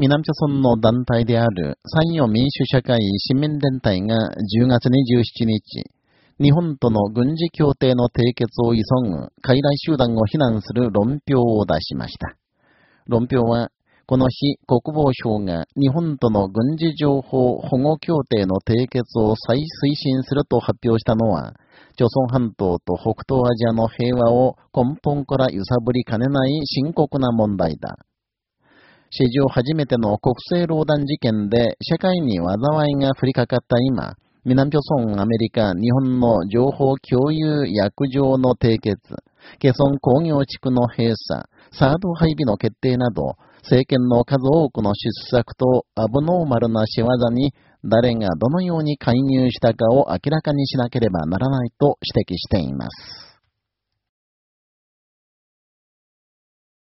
南朝村の団体である山陽民主社会市民連隊が10月27日、日本との軍事協定の締結を急ぐ傀儡集団を非難する論評を出しました。論評は、この日、国防省が日本との軍事情報保護協定の締結を再推進すると発表したのは、朝鮮半島と北東アジアの平和を根本から揺さぶりかねない深刻な問題だ。史上初めての国政労働事件で社会に災いが降りかかった今、南朝鮮、アメリカ、日本の情報共有約定の締結、ケソン工業地区の閉鎖、サード配備の決定など、政権の数多くの失策とアブノーマルな仕業に誰がどのように介入したかを明らかにしなければならないと指摘しています。